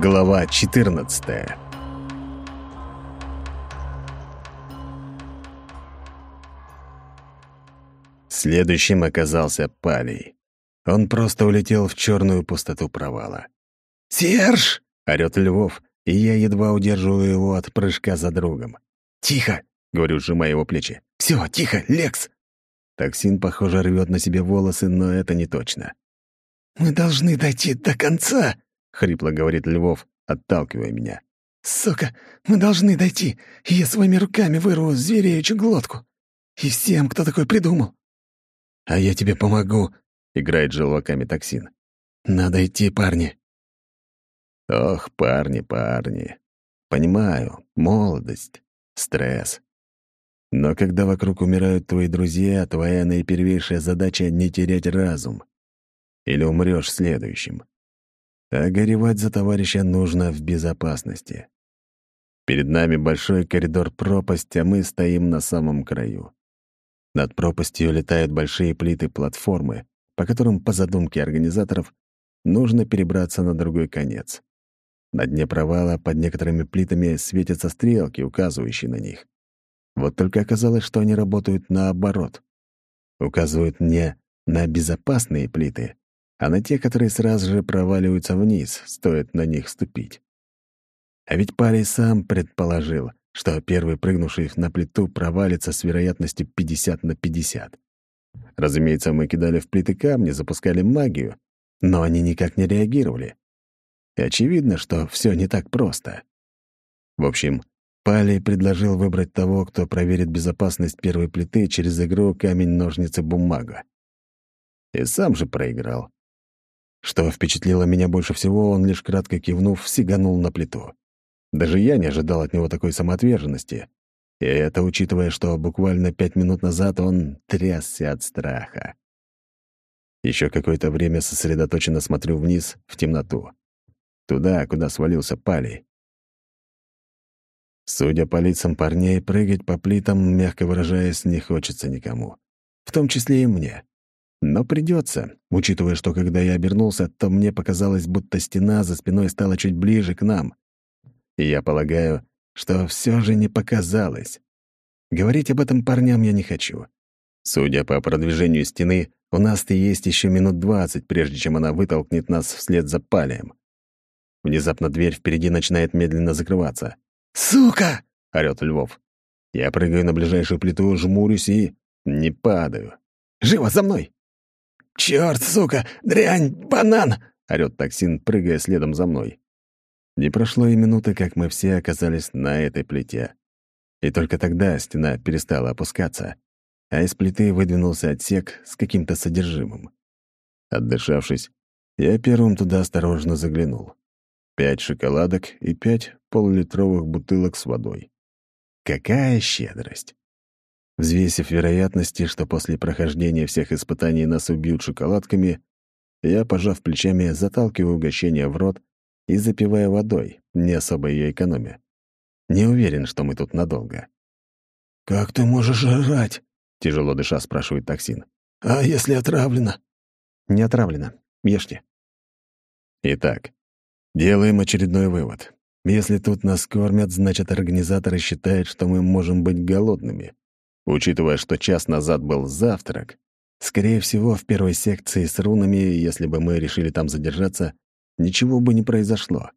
Глава 14 Следующим оказался Палей. Он просто улетел в черную пустоту провала. «Серж!» — орёт Львов, и я едва удерживаю его от прыжка за другом. «Тихо!» — говорю, сжимая его плечи. «Все, тихо, Лекс!» Токсин, похоже, рвет на себе волосы, но это не точно. «Мы должны дойти до конца!» — хрипло говорит Львов, отталкивая меня. «Сука, мы должны дойти, и я своими руками вырву звереючу глотку. И всем, кто такой придумал». «А я тебе помогу», — играет желваками токсин. «Надо идти, парни». Ох, парни, парни. Понимаю, молодость, стресс. Но когда вокруг умирают твои друзья, твоя наипервейшая задача — не терять разум. Или умрешь следующим. А горевать за товарища нужно в безопасности. Перед нами большой коридор пропасть, а мы стоим на самом краю. Над пропастью летают большие плиты платформы, по которым, по задумке организаторов, нужно перебраться на другой конец. На дне провала под некоторыми плитами светятся стрелки, указывающие на них. Вот только оказалось, что они работают наоборот. Указывают не на безопасные плиты, а на те, которые сразу же проваливаются вниз, стоит на них ступить. А ведь Палей сам предположил, что первый прыгнувший на плиту провалится с вероятностью 50 на 50. Разумеется, мы кидали в плиты камни, запускали магию, но они никак не реагировали. И очевидно, что все не так просто. В общем, Палей предложил выбрать того, кто проверит безопасность первой плиты через игру камень-ножницы-бумага. И сам же проиграл. Что впечатлило меня больше всего, он лишь кратко кивнув, сиганул на плиту. Даже я не ожидал от него такой самоотверженности. И это учитывая, что буквально пять минут назад он трясся от страха. Еще какое-то время сосредоточенно смотрю вниз, в темноту. Туда, куда свалился Палей. Судя по лицам парней, прыгать по плитам, мягко выражаясь, не хочется никому. В том числе и мне. Но придется, учитывая, что когда я обернулся, то мне показалось, будто стена за спиной стала чуть ближе к нам. И я полагаю, что все же не показалось. Говорить об этом парням я не хочу. Судя по продвижению стены, у нас-то есть еще минут двадцать, прежде чем она вытолкнет нас вслед за палием. Внезапно дверь впереди начинает медленно закрываться. «Сука!» — орёт Львов. Я прыгаю на ближайшую плиту, жмурюсь и... не падаю. «Живо, за мной!» «Чёрт, сука! Дрянь! Банан!» — орёт токсин, прыгая следом за мной. Не прошло и минуты, как мы все оказались на этой плите. И только тогда стена перестала опускаться, а из плиты выдвинулся отсек с каким-то содержимым. Отдышавшись, я первым туда осторожно заглянул. Пять шоколадок и пять полулитровых бутылок с водой. Какая щедрость! Взвесив вероятности, что после прохождения всех испытаний нас убьют шоколадками, я, пожав плечами, заталкиваю угощение в рот и запивая водой, не особо ее экономя. Не уверен, что мы тут надолго. «Как ты можешь жрать?» — тяжело дыша спрашивает токсин. «А если отравлено?» «Не отравлено. Ешьте». Итак, делаем очередной вывод. Если тут нас кормят, значит, организаторы считают, что мы можем быть голодными. Учитывая, что час назад был завтрак, скорее всего, в первой секции с рунами, если бы мы решили там задержаться, ничего бы не произошло.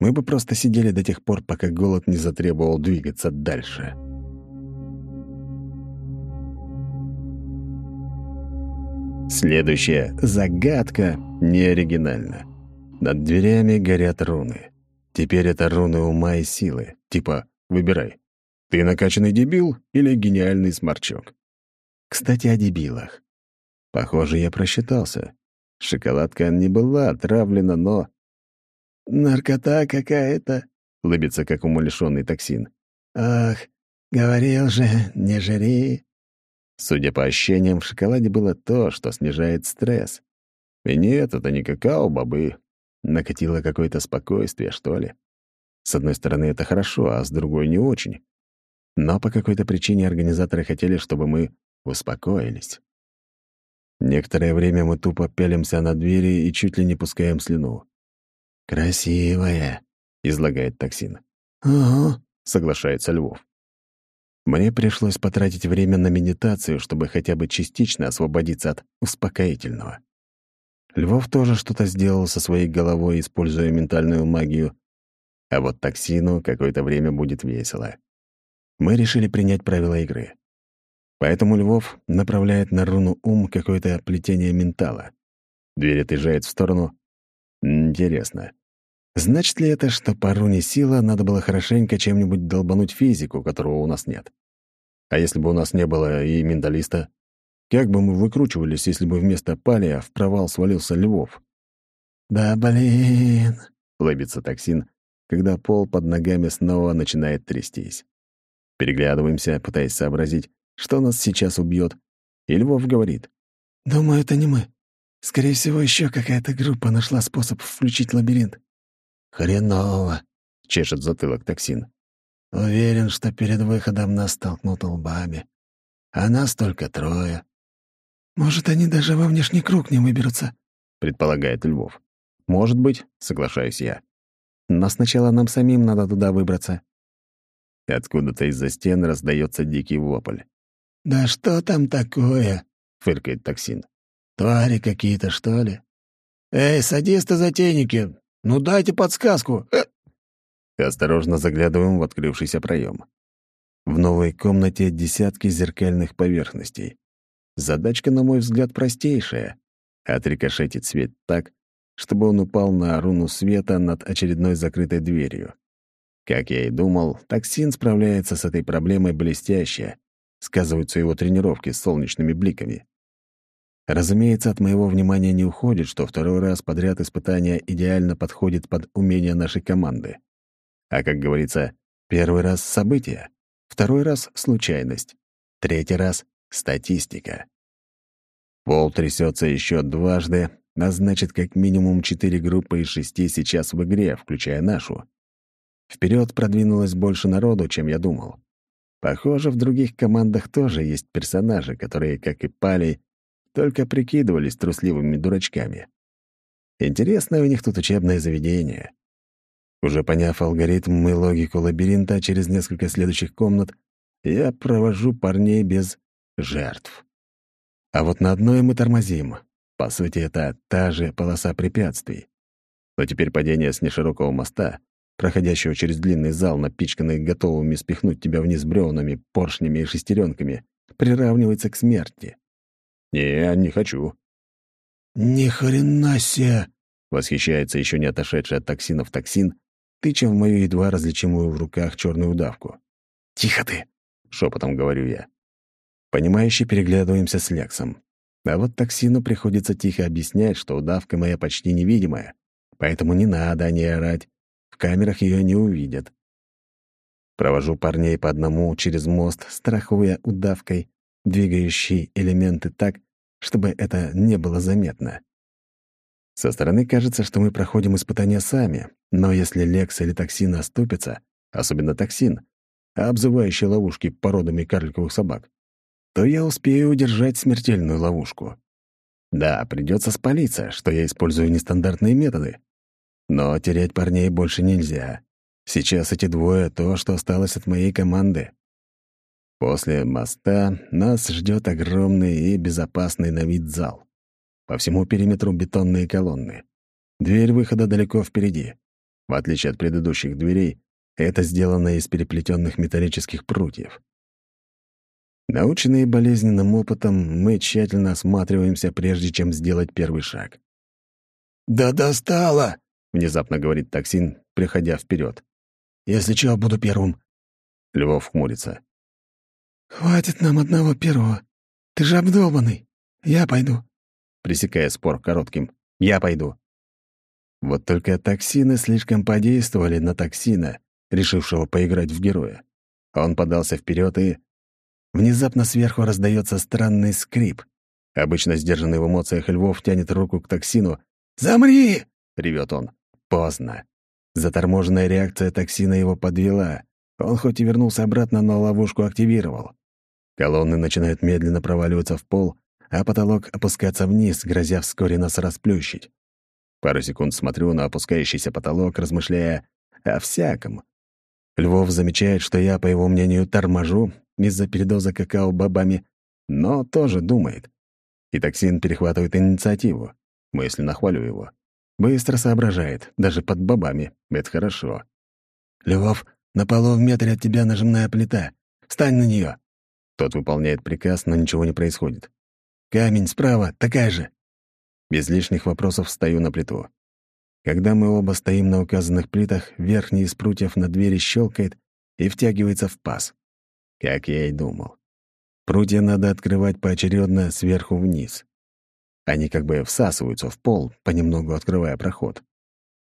Мы бы просто сидели до тех пор, пока голод не затребовал двигаться дальше. Следующая загадка не оригинальна. Над дверями горят руны. Теперь это руны ума и силы. Типа, выбирай. Ты накачанный дебил или гениальный сморчок? Кстати, о дебилах. Похоже, я просчитался. Шоколадка не была отравлена, но... «Наркота какая-то», — лыбится, как умалишенный токсин. «Ах, говорил же, не жри». Судя по ощущениям, в шоколаде было то, что снижает стресс. И нет, это не какао-бобы, Накатило какое-то спокойствие, что ли. С одной стороны, это хорошо, а с другой — не очень. Но по какой-то причине организаторы хотели, чтобы мы успокоились. Некоторое время мы тупо пялимся на двери и чуть ли не пускаем слюну. «Красивая», — излагает токсин. «Ага», — соглашается Львов. Мне пришлось потратить время на медитацию, чтобы хотя бы частично освободиться от успокоительного. Львов тоже что-то сделал со своей головой, используя ментальную магию. А вот токсину какое-то время будет весело. Мы решили принять правила игры. Поэтому Львов направляет на руну ум какое-то плетение ментала. Дверь отъезжает в сторону. Интересно. Значит ли это, что по руне сила надо было хорошенько чем-нибудь долбануть физику, которого у нас нет? А если бы у нас не было и менталиста? Как бы мы выкручивались, если бы вместо палия в провал свалился Львов? «Да блин!» — лыбится токсин, когда пол под ногами снова начинает трястись. Переглядываемся, пытаясь сообразить, что нас сейчас убьет, и Львов говорит. «Думаю, это не мы. Скорее всего, еще какая-то группа нашла способ включить лабиринт». «Хреново!» — чешет затылок токсин. «Уверен, что перед выходом нас столкнут лбами. А нас только трое. «Может, они даже во внешний круг не выберутся», — предполагает Львов. «Может быть», — соглашаюсь я. «Но сначала нам самим надо туда выбраться». Откуда-то из-за стен раздается дикий вопль. «Да что там такое?» — фыркает токсин. «Твари какие-то, что ли? Эй, садисты-затейники, ну дайте подсказку!» э! Осторожно заглядываем в открывшийся проем. В новой комнате десятки зеркальных поверхностей. Задачка, на мой взгляд, простейшая — отрикошетить свет так, чтобы он упал на руну света над очередной закрытой дверью. Как я и думал, токсин справляется с этой проблемой блестяще. Сказываются его тренировки с солнечными бликами. Разумеется, от моего внимания не уходит, что второй раз подряд испытание идеально подходит под умения нашей команды. А как говорится, первый раз — событие, второй раз — случайность, третий раз Статистика. Пол трясется еще дважды, а значит, как минимум четыре группы из шести сейчас в игре, включая нашу. Вперед продвинулось больше народу, чем я думал. Похоже, в других командах тоже есть персонажи, которые, как и Пали, только прикидывались трусливыми дурачками. Интересное у них тут учебное заведение. Уже поняв алгоритм и логику лабиринта через несколько следующих комнат, я провожу парней без жертв. А вот на одной мы тормозим. По сути, это та же полоса препятствий. Но теперь падение с неширокого моста, проходящего через длинный зал, напичканный готовыми спихнуть тебя вниз бревнами, поршнями и шестеренками, приравнивается к смерти. Не, не хочу. «Ни хрена себе!» — восхищается еще не отошедший от токсинов токсин, тыча в мою едва различимую в руках черную удавку. «Тихо ты!» — шепотом говорю я. Понимающе переглядываемся с Лексом. А вот токсину приходится тихо объяснять, что удавка моя почти невидимая, поэтому не надо о ней орать. В камерах ее не увидят. Провожу парней по одному через мост, страхуя удавкой, двигающие элементы так, чтобы это не было заметно. Со стороны кажется, что мы проходим испытания сами, но если Лекс или токсин оступятся, особенно токсин, обзывающие ловушки породами карликовых собак, то я успею удержать смертельную ловушку. Да, придется спалиться, что я использую нестандартные методы. Но терять парней больше нельзя. Сейчас эти двое — то, что осталось от моей команды. После моста нас ждет огромный и безопасный на вид зал. По всему периметру бетонные колонны. Дверь выхода далеко впереди. В отличие от предыдущих дверей, это сделано из переплетенных металлических прутьев. Наученные болезненным опытом, мы тщательно осматриваемся, прежде чем сделать первый шаг. «Да достало!» — внезапно говорит токсин, приходя вперед. «Если чего, буду первым». Львов хмурится. «Хватит нам одного первого. Ты же обдолбанный. Я пойду». Пресекая спор коротким. «Я пойду». Вот только токсины слишком подействовали на токсина, решившего поиграть в героя. Он подался вперед и Внезапно сверху раздается странный скрип. Обычно сдержанный в эмоциях Львов тянет руку к токсину. «Замри!» — ревет он. Поздно. Заторможенная реакция токсина его подвела. Он хоть и вернулся обратно, но ловушку активировал. Колонны начинают медленно проваливаться в пол, а потолок опускаться вниз, грозя вскоре нас расплющить. Пару секунд смотрю на опускающийся потолок, размышляя о всяком. Львов замечает, что я, по его мнению, торможу из-за передоза какао бобами, но тоже думает. И токсин перехватывает инициативу. Мысленно хвалю его. Быстро соображает, даже под бобами. Это хорошо. «Львов, на полу в метре от тебя нажимная плита. Встань на нее. Тот выполняет приказ, но ничего не происходит. «Камень справа, такая же». Без лишних вопросов встаю на плиту. Когда мы оба стоим на указанных плитах, верхний из прутьев на двери щелкает и втягивается в паз. Как я и думал. Прутья надо открывать поочередно сверху вниз. Они как бы всасываются в пол, понемногу открывая проход.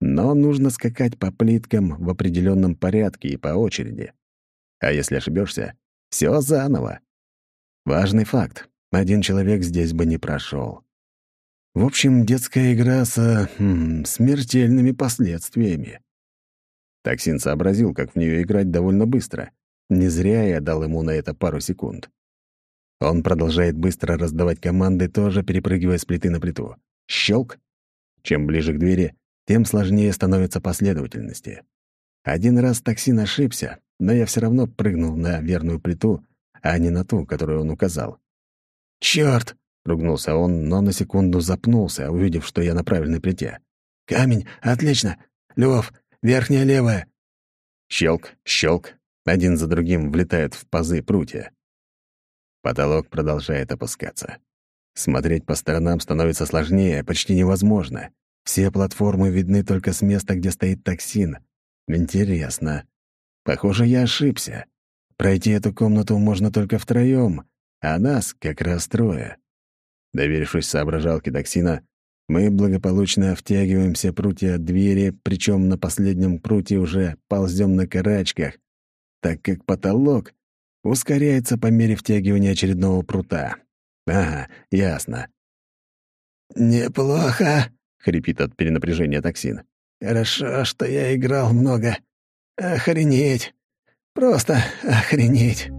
Но нужно скакать по плиткам в определенном порядке и по очереди. А если ошибешься, все заново. Важный факт. Один человек здесь бы не прошел. В общем, детская игра со хм, смертельными последствиями. Токсин сообразил, как в нее играть довольно быстро. Не зря я дал ему на это пару секунд. Он продолжает быстро раздавать команды, тоже перепрыгивая с плиты на плиту. Щелк. Чем ближе к двери, тем сложнее становится последовательности. Один раз токсин ошибся, но я все равно прыгнул на верную плиту, а не на ту, которую он указал. «Чёрт!» — ругнулся он, но на секунду запнулся, увидев, что я на правильной плите. «Камень! Отлично! Лев, верхняя левая!» Щелк, щелк. Один за другим влетают в пазы прутья. Потолок продолжает опускаться. Смотреть по сторонам становится сложнее, почти невозможно. Все платформы видны только с места, где стоит токсин. Интересно. Похоже, я ошибся. Пройти эту комнату можно только втроём, а нас как раз трое. Доверившись соображалке токсина, мы благополучно втягиваемся прутья двери, причем на последнем прутье уже ползем на карачках, так как потолок ускоряется по мере втягивания очередного прута. Ага, ясно. «Неплохо», — хрипит от перенапряжения токсин. «Хорошо, что я играл много. Охренеть. Просто охренеть».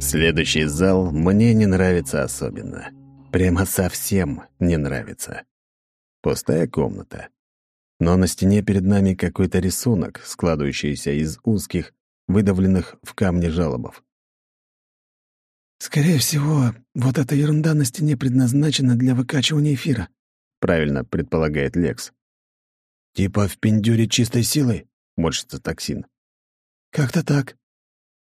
Следующий зал мне не нравится особенно. Прямо совсем не нравится. Пустая комната. Но на стене перед нами какой-то рисунок, складывающийся из узких, выдавленных в камне жалобов. «Скорее всего, вот эта ерунда на стене предназначена для выкачивания эфира», — правильно предполагает Лекс. «Типа в пиндюре чистой силой?» — морщится токсин. «Как-то так».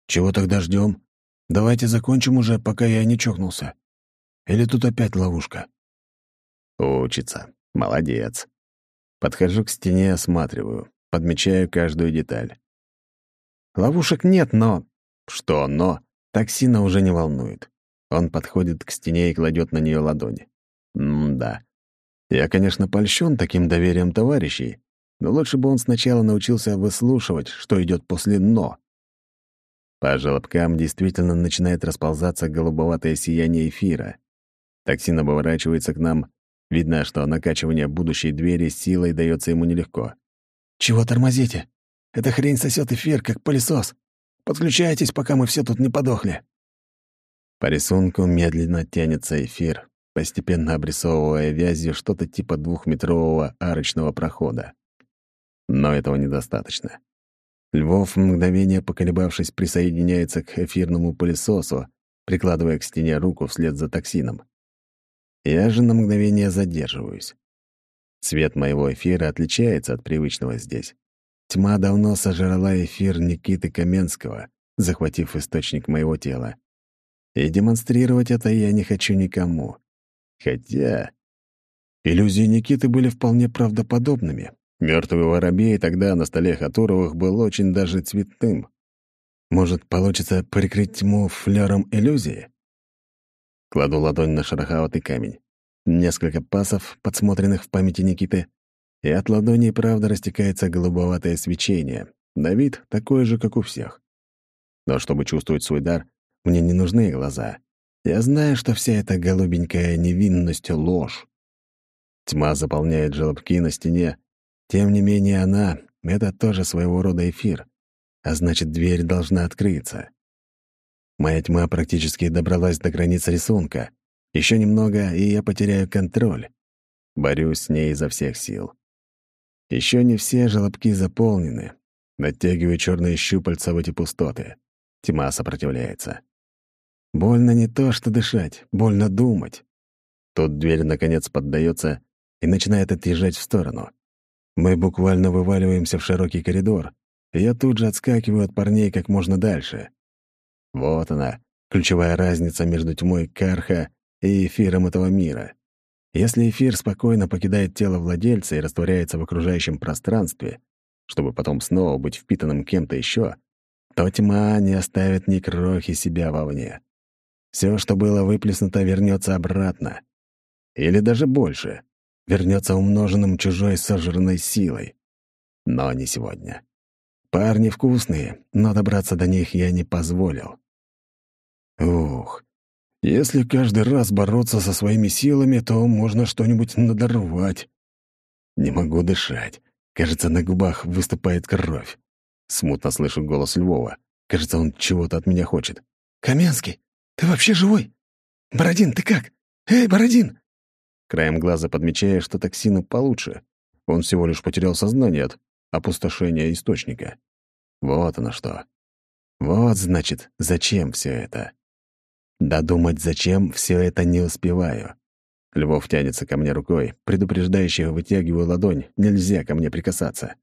«Чего тогда ждем? Давайте закончим уже, пока я не чокнулся. Или тут опять ловушка?» «Учится. Молодец. Подхожу к стене, осматриваю, подмечаю каждую деталь. Ловушек нет, но... Что «но»? Токсина уже не волнует. Он подходит к стене и кладет на нее ладони. М-да. Я, конечно, польщен таким доверием товарищей, но лучше бы он сначала научился выслушивать, что идет после «но». По желобкам действительно начинает расползаться голубоватое сияние эфира. Токсин оборачивается к нам. Видно, что накачивание будущей двери силой дается ему нелегко. «Чего тормозите? Эта хрень сосет эфир, как пылесос. Подключайтесь, пока мы все тут не подохли». По рисунку медленно тянется эфир, постепенно обрисовывая вязью что-то типа двухметрового арочного прохода. Но этого недостаточно. Львов, мгновение поколебавшись, присоединяется к эфирному пылесосу, прикладывая к стене руку вслед за токсином. Я же на мгновение задерживаюсь. Цвет моего эфира отличается от привычного здесь. Тьма давно сожрала эфир Никиты Каменского, захватив источник моего тела. И демонстрировать это я не хочу никому. Хотя... Иллюзии Никиты были вполне правдоподобными. Мертвый воробей тогда на столе Хатуровых был очень даже цветным. Может, получится прикрыть тьму флером иллюзии? Кладу ладонь на шероховатый камень. Несколько пасов, подсмотренных в памяти Никиты, и от ладони правда растекается голубоватое свечение. На вид такое же, как у всех. Но чтобы чувствовать свой дар, мне не нужны глаза. Я знаю, что вся эта голубенькая невинность — ложь. Тьма заполняет желобки на стене, тем не менее она — это тоже своего рода эфир, а значит, дверь должна открыться. Моя тьма практически добралась до границ рисунка. Еще немного, и я потеряю контроль. Борюсь с ней изо всех сил. Еще не все желобки заполнены. Натягиваю черные щупальца в эти пустоты. Тьма сопротивляется. Больно не то, что дышать, больно думать. Тут дверь, наконец, поддается и начинает отъезжать в сторону. Мы буквально вываливаемся в широкий коридор, и я тут же отскакиваю от парней как можно дальше. Вот она, ключевая разница между тьмой Карха и эфиром этого мира. Если эфир спокойно покидает тело владельца и растворяется в окружающем пространстве, чтобы потом снова быть впитанным кем-то еще, то тьма не оставит ни крохи себя вовне. Все, что было выплеснуто, вернется обратно. Или даже больше. Вернется умноженным чужой сожранной силой. Но не сегодня. Парни вкусные, но добраться до них я не позволил. Ух, если каждый раз бороться со своими силами, то можно что-нибудь надорвать. Не могу дышать. Кажется, на губах выступает кровь. Смутно слышу голос Львова. Кажется, он чего-то от меня хочет. «Каменский, ты вообще живой? Бородин, ты как? Эй, Бородин!» Краем глаза подмечая, что токсину получше. Он всего лишь потерял сознание от опустошения источника. Вот оно что. Вот, значит, зачем все это. Додумать, зачем, все это не успеваю. Львов тянется ко мне рукой, предупреждающе вытягиваю ладонь, нельзя ко мне прикасаться.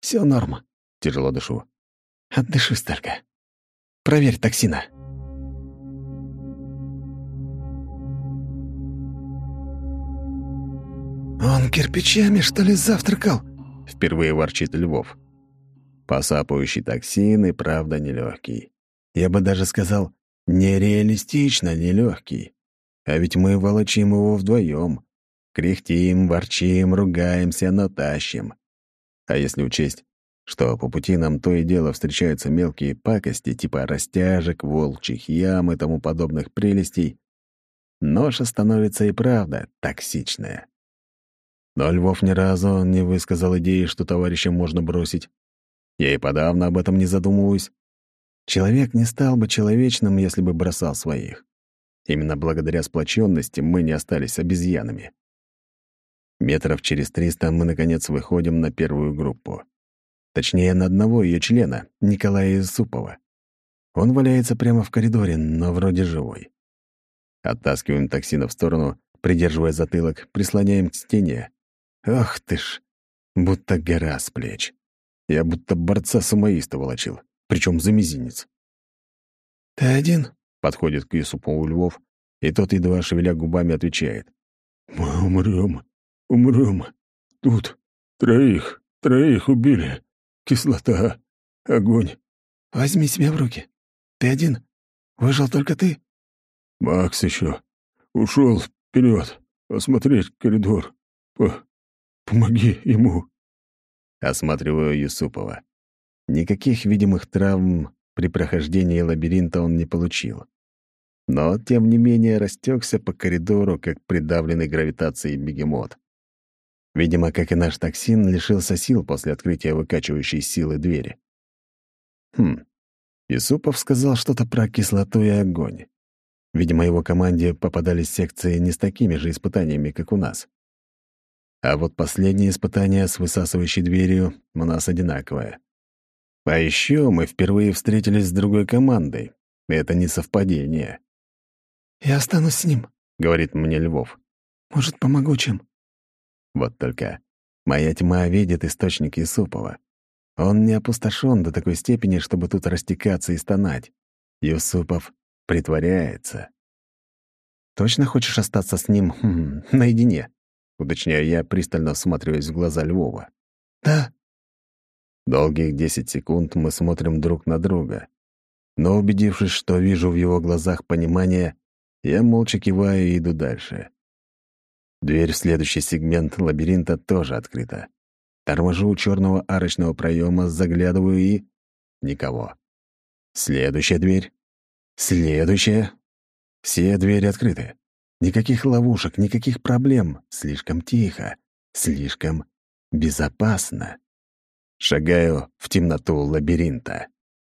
Все норма. Тяжело дышу. Отдышусь только. Проверь токсина. «Он кирпичами, что ли, завтракал?» — впервые ворчит Львов. Посапывающий токсин и правда нелегкий. Я бы даже сказал, Нереалистично нелегкий. А ведь мы волочим его вдвоем. Кряхтим, ворчим, ругаемся, но тащим. А если учесть, что по пути нам то и дело встречаются мелкие пакости типа растяжек, волчьих ям и тому подобных прелестей, ноша становится и правда токсичная. Но Львов ни разу не высказал идеи, что товарища можно бросить. Я и подавно об этом не задумываюсь. Человек не стал бы человечным, если бы бросал своих. Именно благодаря сплоченности мы не остались обезьянами. Метров через триста мы, наконец, выходим на первую группу. Точнее, на одного ее члена, Николая Исупова. Он валяется прямо в коридоре, но вроде живой. Оттаскиваем токсина в сторону, придерживая затылок, прислоняем к стене. Ох ты ж, будто гора с плеч. Я будто борца-сумоиста волочил причем за мизинец. «Ты один?» — подходит к Юсупову Львов, и тот, едва шевеля губами, отвечает. «Мы умрем, умрем. Тут троих, троих убили. Кислота, огонь». «Возьми себя в руки. Ты один? Выжил только ты?» «Макс еще. Ушел вперед, осмотреть коридор. По помоги ему». Осматриваю Юсупова. Никаких видимых травм при прохождении лабиринта он не получил. Но, тем не менее, растекся по коридору, как придавленный гравитацией бегемот. Видимо, как и наш токсин, лишился сил после открытия выкачивающей силы двери. Хм. Исупов сказал что-то про кислоту и огонь. Видимо, его команде попадались секции не с такими же испытаниями, как у нас. А вот последнее испытание с высасывающей дверью у нас одинаковое. А еще мы впервые встретились с другой командой. Это не совпадение. «Я останусь с ним», — говорит мне Львов. «Может, помогу чем?» Вот только моя тьма видит источник Юсупова. Он не опустошен до такой степени, чтобы тут растекаться и стонать. Юсупов притворяется. «Точно хочешь остаться с ним хм, наедине?» — уточняю я, пристально всматриваясь в глаза Львова. «Да», Долгих десять секунд мы смотрим друг на друга. Но убедившись, что вижу в его глазах понимание, я молча киваю и иду дальше. Дверь в следующий сегмент лабиринта тоже открыта. Торможу у черного арочного проема, заглядываю и... Никого. Следующая дверь. Следующая. Все двери открыты. Никаких ловушек, никаких проблем. Слишком тихо. Слишком безопасно. Шагаю в темноту лабиринта.